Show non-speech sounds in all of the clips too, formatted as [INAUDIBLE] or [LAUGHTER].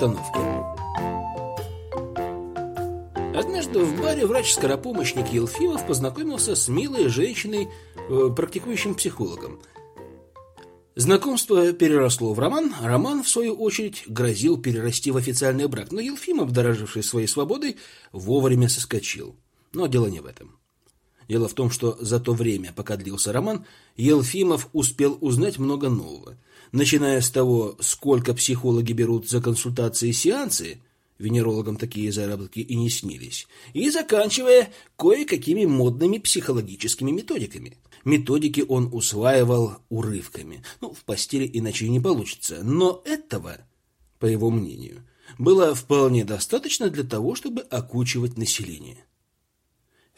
Расстановки. Однажды в баре врач-скоропомощник Елфимов познакомился с милой женщиной, э, практикующим психологом. Знакомство переросло в роман, роман, в свою очередь, грозил перерасти в официальный брак, но Елфимов, дороживший своей свободой, вовремя соскочил. Но дело не в этом. Дело в том, что за то время, пока длился роман, Елфимов успел узнать много нового. Начиная с того, сколько психологи берут за консультации и сеансы, венерологам такие заработки и не снились, и заканчивая кое-какими модными психологическими методиками. Методики он усваивал урывками. Ну, в постели иначе не получится. Но этого, по его мнению, было вполне достаточно для того, чтобы окучивать население.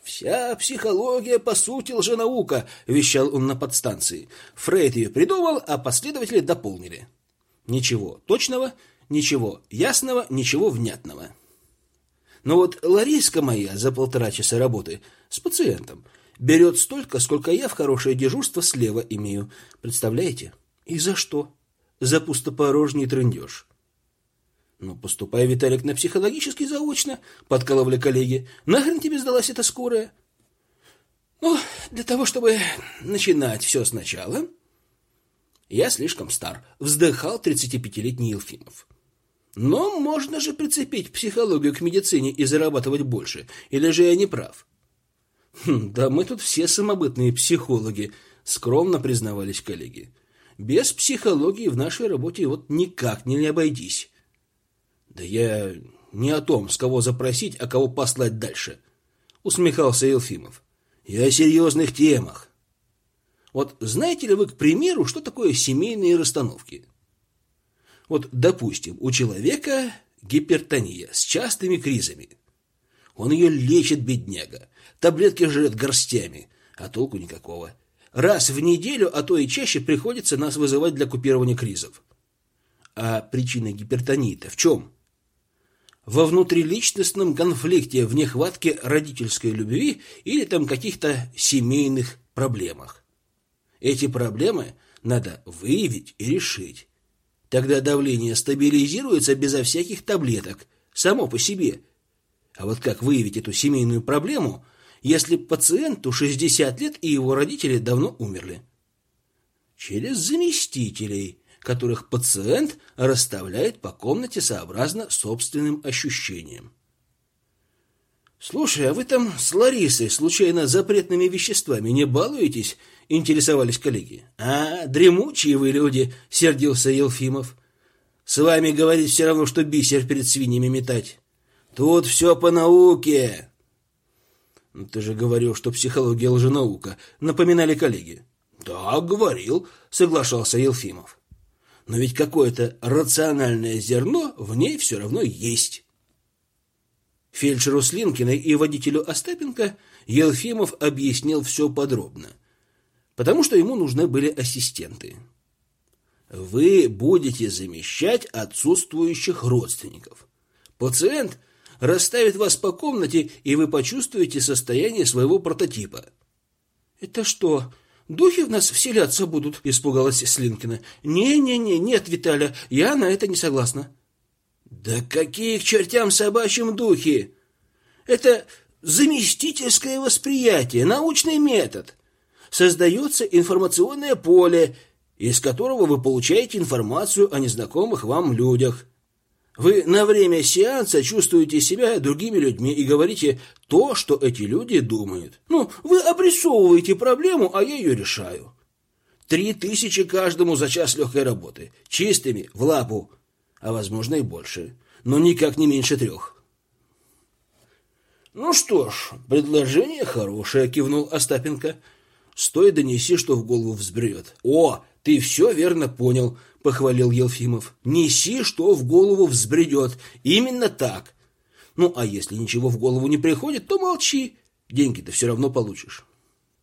«Вся психология, по сути, лженаука», — вещал он на подстанции. Фрейд ее придумал, а последователи дополнили. Ничего точного, ничего ясного, ничего внятного. Но вот Лариска моя за полтора часа работы с пациентом берет столько, сколько я в хорошее дежурство слева имею. Представляете? И за что? За пустопорожний трындеж. «Ну, поступай, Виталик, на психологический заочно», — подкалывали коллеги. «Нахрен тебе сдалась эта скорая?» «Ну, для того, чтобы начинать все сначала...» «Я слишком стар», — вздыхал 35-летний Елфимов. «Но можно же прицепить психологию к медицине и зарабатывать больше. Или же я не прав?» хм, «Да мы тут все самобытные психологи», — скромно признавались коллеги. «Без психологии в нашей работе вот никак не обойдись». Да я не о том, с кого запросить, а кого послать дальше, усмехался Елфимов. Я о серьезных темах. Вот знаете ли вы, к примеру, что такое семейные расстановки? Вот, допустим, у человека гипертония с частыми кризами. Он ее лечит, бедняга. Таблетки жрет горстями, а толку никакого. Раз в неделю, а то и чаще приходится нас вызывать для купирования кризов. А причина гипертонии-то в чем? Во внутриличностном конфликте, в нехватке родительской любви или там каких-то семейных проблемах. Эти проблемы надо выявить и решить. Тогда давление стабилизируется безо всяких таблеток, само по себе. А вот как выявить эту семейную проблему, если пациенту 60 лет и его родители давно умерли? Через заместителей – которых пациент расставляет по комнате сообразно собственным ощущениям. «Слушай, а вы там с Ларисой случайно запретными веществами не балуетесь?» — интересовались коллеги. «А, дремучие вы люди!» — сердился Елфимов. «С вами говорить все равно, что бисер перед свиньями метать. Тут все по науке!» «Ну, «Ты же говорил, что психология лженаука», — напоминали коллеги. «Да, говорил», — соглашался Елфимов но ведь какое-то рациональное зерно в ней все равно есть. Фельдшеру Слинкиной и водителю Остапенко Елфимов объяснил все подробно, потому что ему нужны были ассистенты. Вы будете замещать отсутствующих родственников. Пациент расставит вас по комнате, и вы почувствуете состояние своего прототипа. Это что, Духи в нас вселяться будут, испугалась Слинкина. Не-не-не, нет, Виталя, я на это не согласна. Да какие к чертям собачьим духи? Это заместительское восприятие, научный метод. Создается информационное поле, из которого вы получаете информацию о незнакомых вам людях. Вы на время сеанса чувствуете себя другими людьми и говорите то, что эти люди думают. Ну, вы обрисовываете проблему, а я ее решаю. Три тысячи каждому за час легкой работы. Чистыми, в лапу. А возможно и больше. Но никак не меньше трех. Ну что ж, предложение хорошее, кивнул Остапенко. Стой, донеси, что в голову взберет. О, ты все верно понял, — похвалил Елфимов. «Неси, что в голову взбредет. Именно так. Ну, а если ничего в голову не приходит, то молчи. Деньги-то все равно получишь».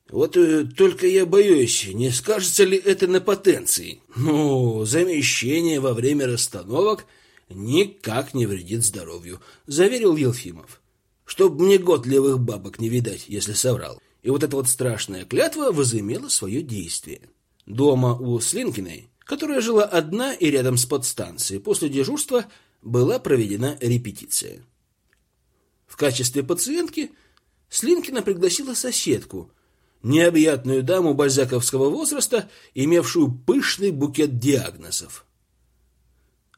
«Вот э, только я боюсь, не скажется ли это на потенции? Ну, замещение во время расстановок никак не вредит здоровью», — заверил Елфимов. «Чтоб мне год левых бабок не видать, если соврал». И вот эта вот страшная клятва возымела свое действие. Дома у Слинкиной которая жила одна и рядом с подстанцией. После дежурства была проведена репетиция. В качестве пациентки Слинкина пригласила соседку, необъятную даму бальзаковского возраста, имевшую пышный букет диагнозов.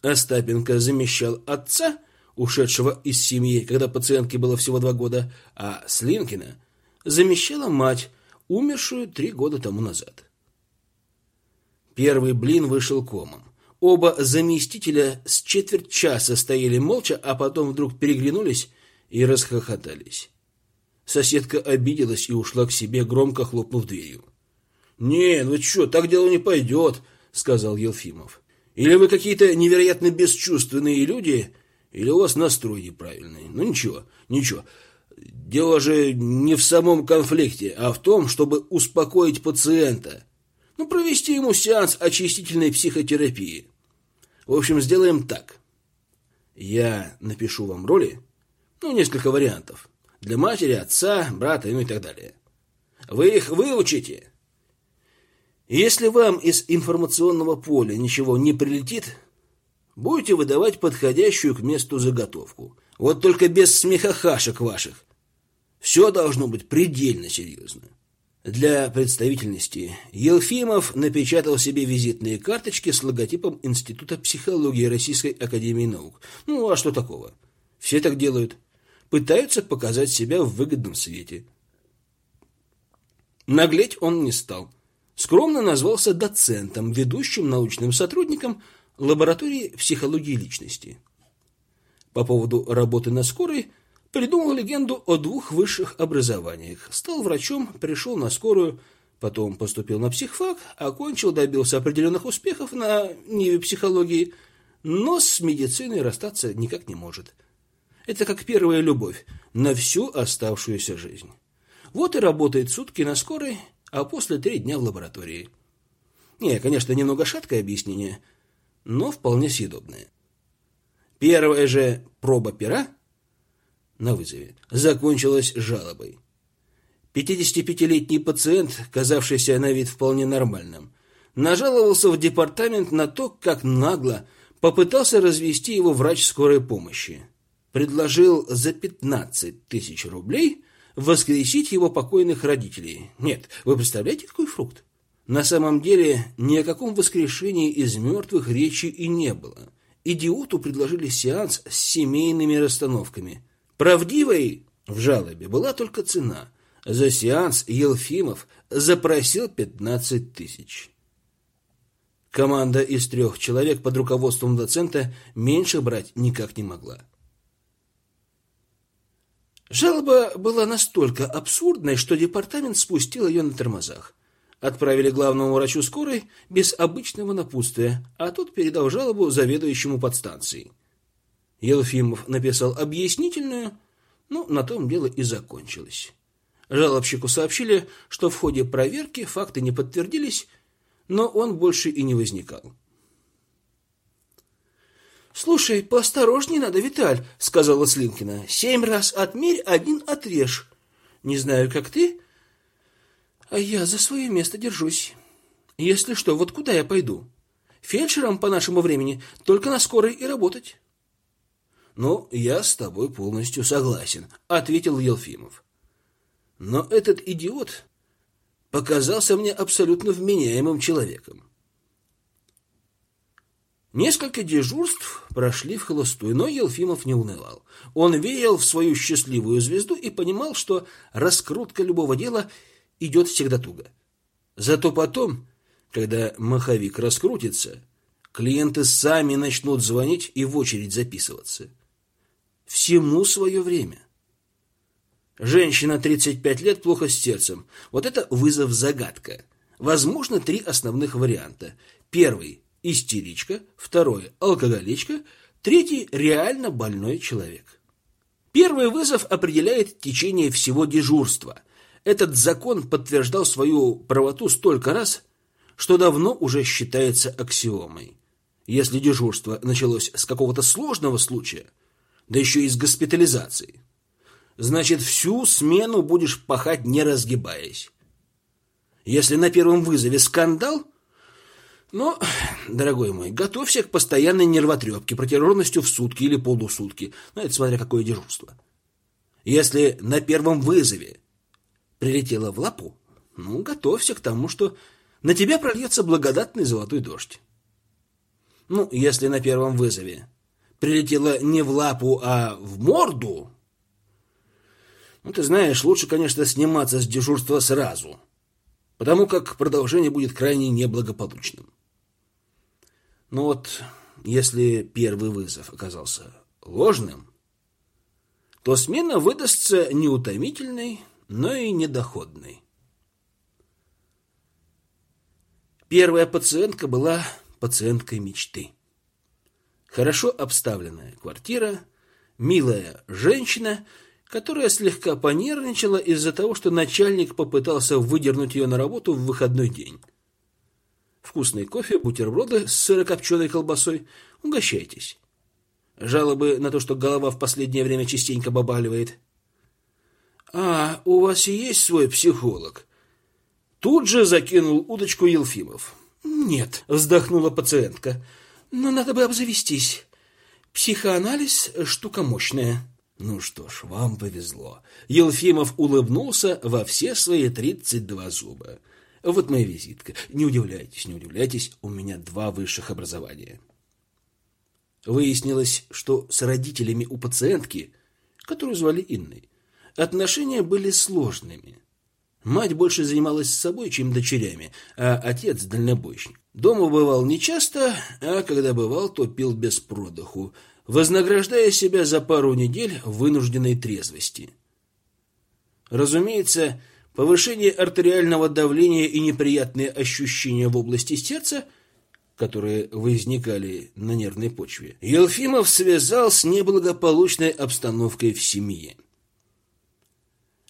Остапенко замещал отца, ушедшего из семьи, когда пациентке было всего два года, а Слинкина замещала мать, умершую три года тому назад. Первый блин вышел комом. Оба заместителя с четверть часа стояли молча, а потом вдруг переглянулись и расхохотались. Соседка обиделась и ушла к себе, громко хлопнув дверью. «Не, ну что, так дело не пойдет», — сказал Елфимов. «Или вы какие-то невероятно бесчувственные люди, или у вас настрой неправильный. Ну ничего, ничего. Дело же не в самом конфликте, а в том, чтобы успокоить пациента. Ну, провести ему сеанс очистительной психотерапии. В общем, сделаем так. Я напишу вам роли, ну, несколько вариантов. Для матери, отца, брата, ну и так далее. Вы их выучите. Если вам из информационного поля ничего не прилетит, будете выдавать подходящую к месту заготовку. Вот только без смехохашек ваших. Все должно быть предельно серьезно. Для представительности Елфимов напечатал себе визитные карточки с логотипом Института психологии Российской Академии Наук. Ну, а что такого? Все так делают. Пытаются показать себя в выгодном свете. Наглеть он не стал. Скромно назвался доцентом, ведущим научным сотрудником лаборатории психологии личности. По поводу работы на скорой придумал легенду о двух высших образованиях. Стал врачом, пришел на скорую, потом поступил на психфак, окончил, добился определенных успехов на ниве психологии, но с медициной расстаться никак не может. Это как первая любовь на всю оставшуюся жизнь. Вот и работает сутки на скорой, а после три дня в лаборатории. Не, конечно, немного шаткое объяснение – но вполне съедобное. Первая же проба пера на вызове закончилась жалобой. 55-летний пациент, казавшийся на вид вполне нормальным, нажаловался в департамент на то, как нагло попытался развести его врач скорой помощи. Предложил за 15 тысяч рублей воскресить его покойных родителей. Нет, вы представляете, какой фрукт? На самом деле ни о каком воскрешении из мертвых речи и не было. Идиоту предложили сеанс с семейными расстановками. Правдивой в жалобе была только цена. За сеанс Елфимов запросил 15 тысяч. Команда из трех человек под руководством доцента меньше брать никак не могла. Жалоба была настолько абсурдной, что департамент спустил ее на тормозах. Отправили главному врачу скорой без обычного напутствия, а тот передал жалобу заведующему подстанцией. Елфимов написал объяснительную, но на том дело и закончилось. Жалобщику сообщили, что в ходе проверки факты не подтвердились, но он больше и не возникал. «Слушай, поосторожней надо, Виталь», — сказала Слинкина. «Семь раз отмерь, один отрежь. Не знаю, как ты, а я за свое место держусь. Если что, вот куда я пойду? Фельдшером по нашему времени только на скорой и работать. Ну, я с тобой полностью согласен, ответил Елфимов. Но этот идиот показался мне абсолютно вменяемым человеком. Несколько дежурств прошли в холостую, но Елфимов не унывал. Он верил в свою счастливую звезду и понимал, что раскрутка любого дела – идет всегда туго. Зато потом, когда маховик раскрутится, клиенты сами начнут звонить и в очередь записываться. Всему свое время. Женщина 35 лет плохо с сердцем. Вот это вызов-загадка. Возможно, три основных варианта. Первый – истеричка, второй – алкоголичка, третий – реально больной человек. Первый вызов определяет течение всего дежурства – этот закон подтверждал свою правоту столько раз, что давно уже считается аксиомой. Если дежурство началось с какого-то сложного случая, да еще и с госпитализацией, значит, всю смену будешь пахать, не разгибаясь. Если на первом вызове скандал, Но, [CLEARS THROAT] дорогой мой, готовься к постоянной нервотрепке, протяженностью в сутки или полусутки. Ну, это смотря какое дежурство. Если на первом вызове прилетела в лапу, ну, готовься к тому, что на тебя прольется благодатный золотой дождь. Ну, если на первом вызове прилетела не в лапу, а в морду, ну, ты знаешь, лучше, конечно, сниматься с дежурства сразу, потому как продолжение будет крайне неблагополучным. Но вот если первый вызов оказался ложным, то смена выдастся неутомительной, но и недоходной. Первая пациентка была пациенткой мечты. Хорошо обставленная квартира, милая женщина, которая слегка понервничала из-за того, что начальник попытался выдернуть ее на работу в выходной день. Вкусный кофе, бутерброды с сырокопченой колбасой. Угощайтесь. Жалобы на то, что голова в последнее время частенько бабаливает. «А, у вас есть свой психолог?» Тут же закинул удочку Елфимов. «Нет», — вздохнула пациентка, — «но надо бы обзавестись. Психоанализ — штука мощная». Ну что ж, вам повезло. Елфимов улыбнулся во все свои тридцать два зуба. Вот моя визитка. Не удивляйтесь, не удивляйтесь, у меня два высших образования. Выяснилось, что с родителями у пациентки, которую звали Инной, отношения были сложными. Мать больше занималась собой, чем дочерями, а отец – дальнобойщик. Дома бывал нечасто, а когда бывал, то пил без продыху, вознаграждая себя за пару недель вынужденной трезвости. Разумеется, повышение артериального давления и неприятные ощущения в области сердца, которые возникали на нервной почве, Елфимов связал с неблагополучной обстановкой в семье.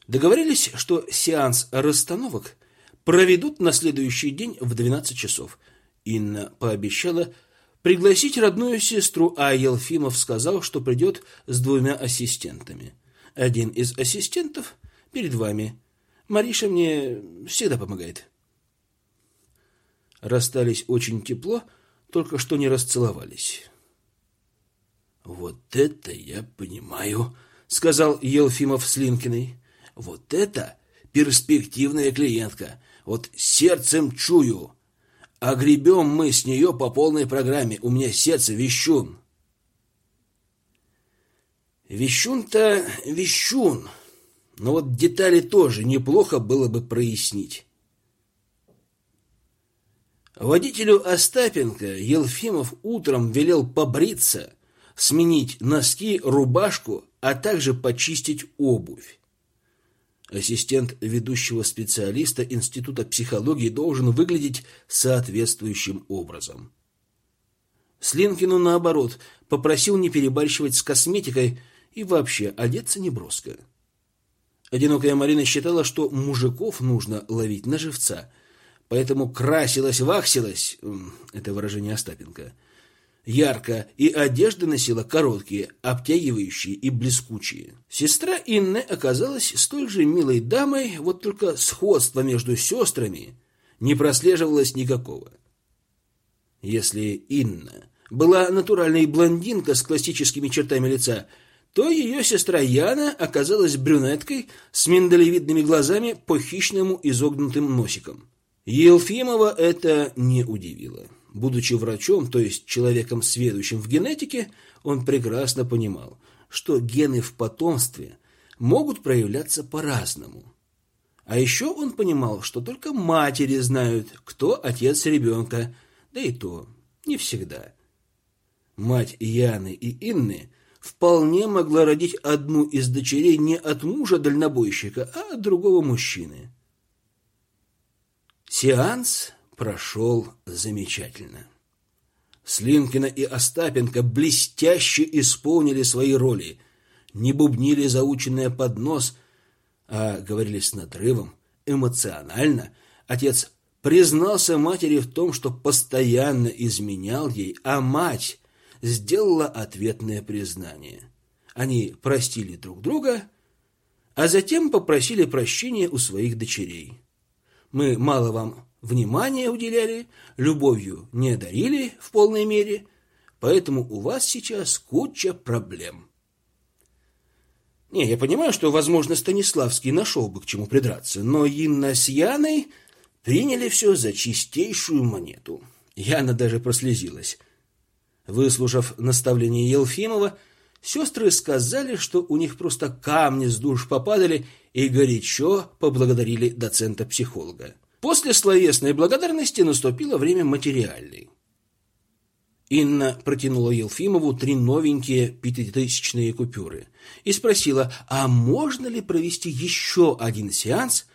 Договорились, что сеанс расстановок проведут на следующий день в 12 часов. Инна пообещала пригласить родную сестру, а Елфимов сказал, что придет с двумя ассистентами. Один из ассистентов перед вами – Мариша мне всегда помогает. Расстались очень тепло, только что не расцеловались. Вот это я понимаю, сказал Елфимов с Линкиной. Вот это перспективная клиентка. Вот сердцем чую. А гребем мы с нее по полной программе. У меня сердце вещун. Вещун-то вещун. Но вот детали тоже неплохо было бы прояснить. Водителю Остапенко Елфимов утром велел побриться, сменить носки, рубашку, а также почистить обувь. Ассистент ведущего специалиста Института психологии должен выглядеть соответствующим образом. Слинкину, наоборот, попросил не перебарщивать с косметикой и вообще одеться неброско. Одинокая Марина считала, что мужиков нужно ловить на живца, поэтому красилась-вахсилась, это выражение Остапенко, ярко, и одежды носила короткие, обтягивающие и блескучие. Сестра Инны оказалась столь же милой дамой, вот только сходства между сестрами не прослеживалось никакого. Если Инна была натуральной блондинка с классическими чертами лица – то ее сестра Яна оказалась брюнеткой с миндалевидными глазами по хищному изогнутым носиком. Елфимова это не удивило. Будучи врачом, то есть человеком, сведущим в генетике, он прекрасно понимал, что гены в потомстве могут проявляться по-разному. А еще он понимал, что только матери знают, кто отец ребенка, да и то не всегда. Мать Яны и Инны – вполне могла родить одну из дочерей не от мужа-дальнобойщика, а от другого мужчины. Сеанс прошел замечательно. Слинкина и Остапенко блестяще исполнили свои роли, не бубнили заученное под нос, а говорили с надрывом, эмоционально. Отец признался матери в том, что постоянно изменял ей, а мать сделала ответное признание. Они простили друг друга, а затем попросили прощения у своих дочерей. Мы мало вам внимания уделяли, любовью не одарили в полной мере, поэтому у вас сейчас куча проблем. Не, я понимаю, что, возможно, Станиславский нашел бы к чему придраться, но Инна с Яной приняли все за чистейшую монету. Яна даже прослезилась. Выслушав наставление Елфимова, сестры сказали, что у них просто камни с душ попадали и горячо поблагодарили доцента-психолога. После словесной благодарности наступило время материальной. Инна протянула Елфимову три новенькие пятитысячные купюры и спросила, а можно ли провести еще один сеанс,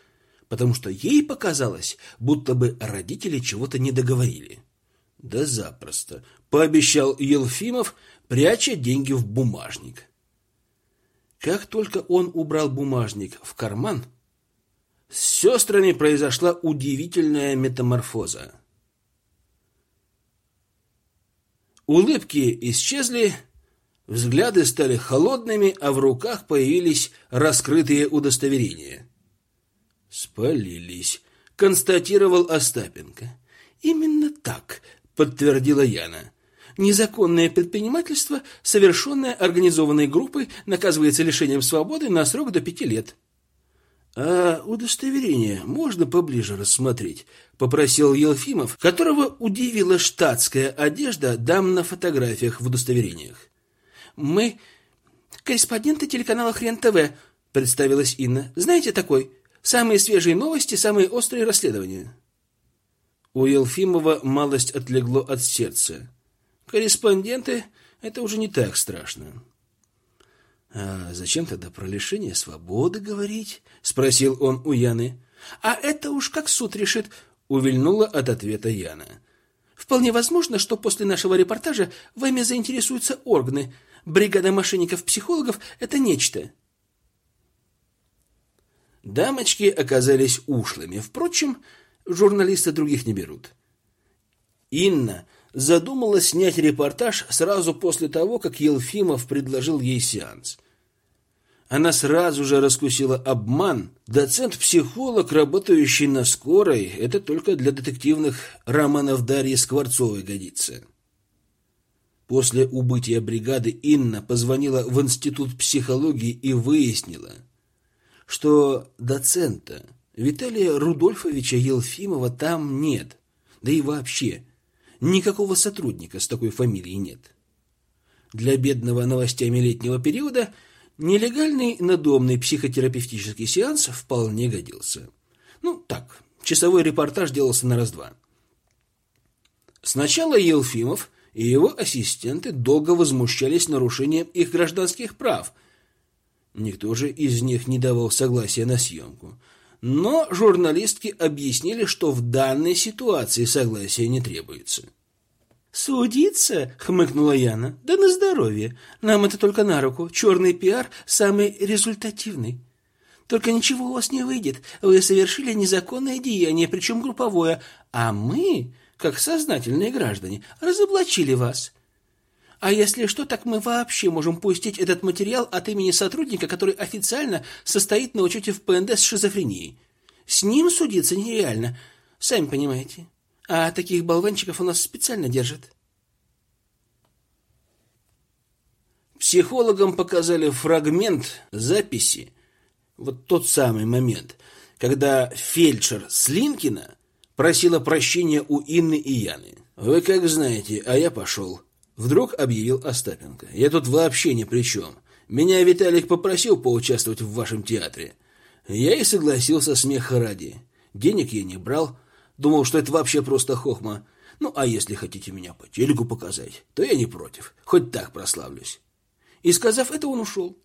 потому что ей показалось, будто бы родители чего-то не договорили. Да запросто, пообещал Елфимов, пряча деньги в бумажник. Как только он убрал бумажник в карман, с сестрами произошла удивительная метаморфоза. Улыбки исчезли, взгляды стали холодными, а в руках появились раскрытые удостоверения. Спалились, констатировал Остапенко. Именно так, подтвердила Яна. Незаконное предпринимательство, совершенное организованной группой, наказывается лишением свободы на срок до пяти лет. А удостоверение можно поближе рассмотреть, попросил Елфимов, которого удивила штатская одежда дам на фотографиях в удостоверениях. Мы корреспонденты телеканала Хрен ТВ, представилась Инна. Знаете такой? Самые свежие новости, самые острые расследования. У Елфимова малость отлегло от сердца. Корреспонденты это уже не так страшно. А зачем тогда про лишение свободы говорить? спросил он у Яны. А это уж как суд решит, увильнула от ответа Яна. Вполне возможно, что после нашего репортажа вами заинтересуются органы. Бригада мошенников-психологов это нечто. Дамочки оказались ушлыми. Впрочем, журналисты других не берут. Инна задумала снять репортаж сразу после того, как Елфимов предложил ей сеанс. Она сразу же раскусила обман. Доцент-психолог, работающий на скорой, это только для детективных романов Дарьи Скворцовой годится. После убытия бригады Инна позвонила в Институт психологии и выяснила, что доцента Виталия Рудольфовича Елфимова там нет. Да и вообще, никакого сотрудника с такой фамилией нет. Для бедного новостями летнего периода – Нелегальный надомный психотерапевтический сеанс вполне годился. Ну, так, часовой репортаж делался на раз-два. Сначала Елфимов и его ассистенты долго возмущались нарушением их гражданских прав. Никто же из них не давал согласия на съемку. Но журналистки объяснили, что в данной ситуации согласия не требуется. «Судиться?» — хмыкнула Яна. «Да на здоровье. Нам это только на руку. Черный пиар самый результативный. Только ничего у вас не выйдет. Вы совершили незаконное деяние, причем групповое, а мы, как сознательные граждане, разоблачили вас. А если что, так мы вообще можем пустить этот материал от имени сотрудника, который официально состоит на учете в ПНД с шизофренией. С ним судиться нереально, сами понимаете». А таких болванчиков у нас специально держат. Психологам показали фрагмент записи, вот тот самый момент, когда фельдшер Слинкина просила прощения у Инны и Яны. «Вы как знаете, а я пошел», — вдруг объявил Остапенко. «Я тут вообще ни при чем. Меня Виталик попросил поучаствовать в вашем театре. Я и согласился смеха ради. Денег я не брал, Думал, что это вообще просто хохма. Ну, а если хотите меня по телеку показать, то я не против. Хоть так прославлюсь. И сказав это, он ушел.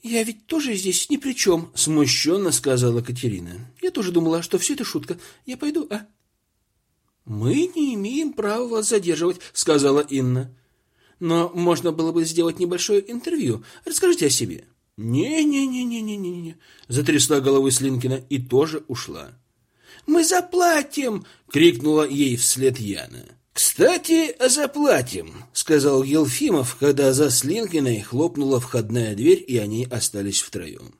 «Я ведь тоже здесь ни при чем», — смущенно сказала Катерина. «Я тоже думала, что все это шутка. Я пойду, а?» «Мы не имеем права вас задерживать», — сказала Инна. «Но можно было бы сделать небольшое интервью. Расскажите о себе». «Не-не-не-не-не-не-не», — затрясла головой Слинкина и тоже ушла. Мы заплатим!» — крикнула ей вслед Яна. «Кстати, заплатим», — сказал Елфимов, когда за Слинкиной хлопнула входная дверь, и они остались втроем.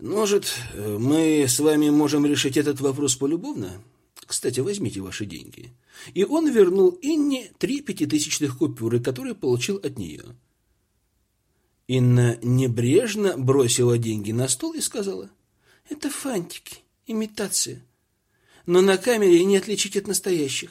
Может, мы с вами можем решить этот вопрос полюбовно? Кстати, возьмите ваши деньги. И он вернул Инне три пятитысячных купюры, которые получил от нее. Инна небрежно бросила деньги на стол и сказала, «Это фантики, имитация. Но на камере не отличить от настоящих».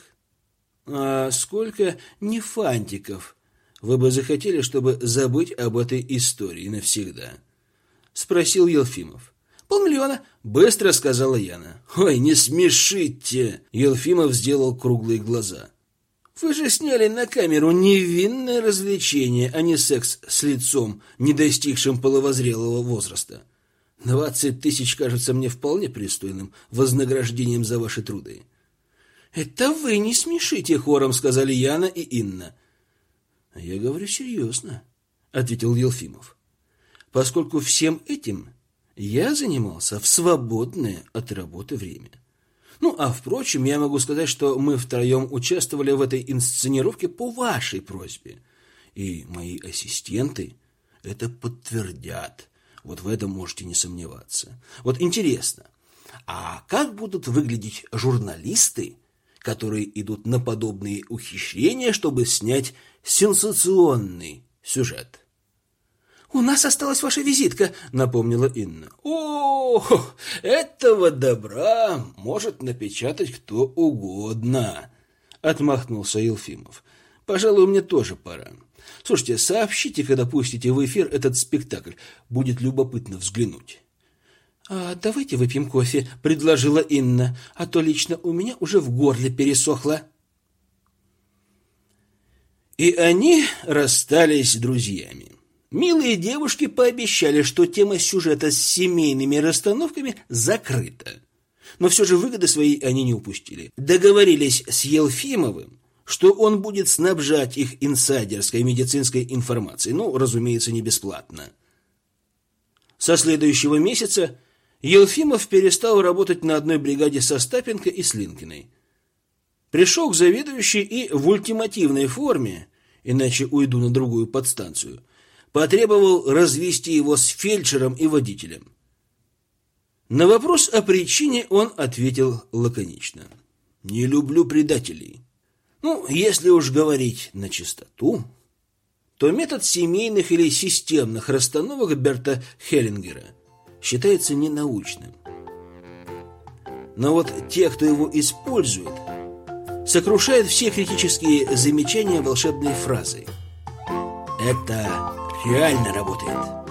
«А сколько не фантиков вы бы захотели, чтобы забыть об этой истории навсегда?» — спросил Елфимов. «Полмиллиона», — быстро сказала Яна. «Ой, не смешите!» — Елфимов сделал круглые глаза. Вы же сняли на камеру невинное развлечение, а не секс с лицом, не достигшим половозрелого возраста. Двадцать тысяч кажется мне вполне пристойным вознаграждением за ваши труды. Это вы не смешите, хором сказали Яна и Инна. Я говорю серьезно, ответил Елфимов. Поскольку всем этим я занимался в свободное от работы время. Ну, а впрочем, я могу сказать, что мы втроем участвовали в этой инсценировке по вашей просьбе. И мои ассистенты это подтвердят. Вот в этом можете не сомневаться. Вот интересно, а как будут выглядеть журналисты, которые идут на подобные ухищрения, чтобы снять сенсационный сюжет? «У нас осталась ваша визитка», — напомнила Инна. «О, этого добра может напечатать кто угодно», — отмахнулся Елфимов. «Пожалуй, мне тоже пора. Слушайте, сообщите, когда пустите в эфир этот спектакль. Будет любопытно взглянуть». «А давайте выпьем кофе», — предложила Инна, «а то лично у меня уже в горле пересохло». И они расстались друзьями. Милые девушки пообещали, что тема сюжета с семейными расстановками закрыта. Но все же выгоды свои они не упустили. Договорились с Елфимовым, что он будет снабжать их инсайдерской медицинской информацией. Ну, разумеется, не бесплатно. Со следующего месяца Елфимов перестал работать на одной бригаде со Стапенко и Слинкиной. Пришел к заведующей и в ультимативной форме, иначе уйду на другую подстанцию – потребовал развести его с фельдшером и водителем. На вопрос о причине он ответил лаконично. «Не люблю предателей». Ну, если уж говорить на чистоту, то метод семейных или системных расстановок Берта Хеллингера считается ненаучным. Но вот те, кто его использует, сокрушают все критические замечания волшебной фразой. Это реально работает.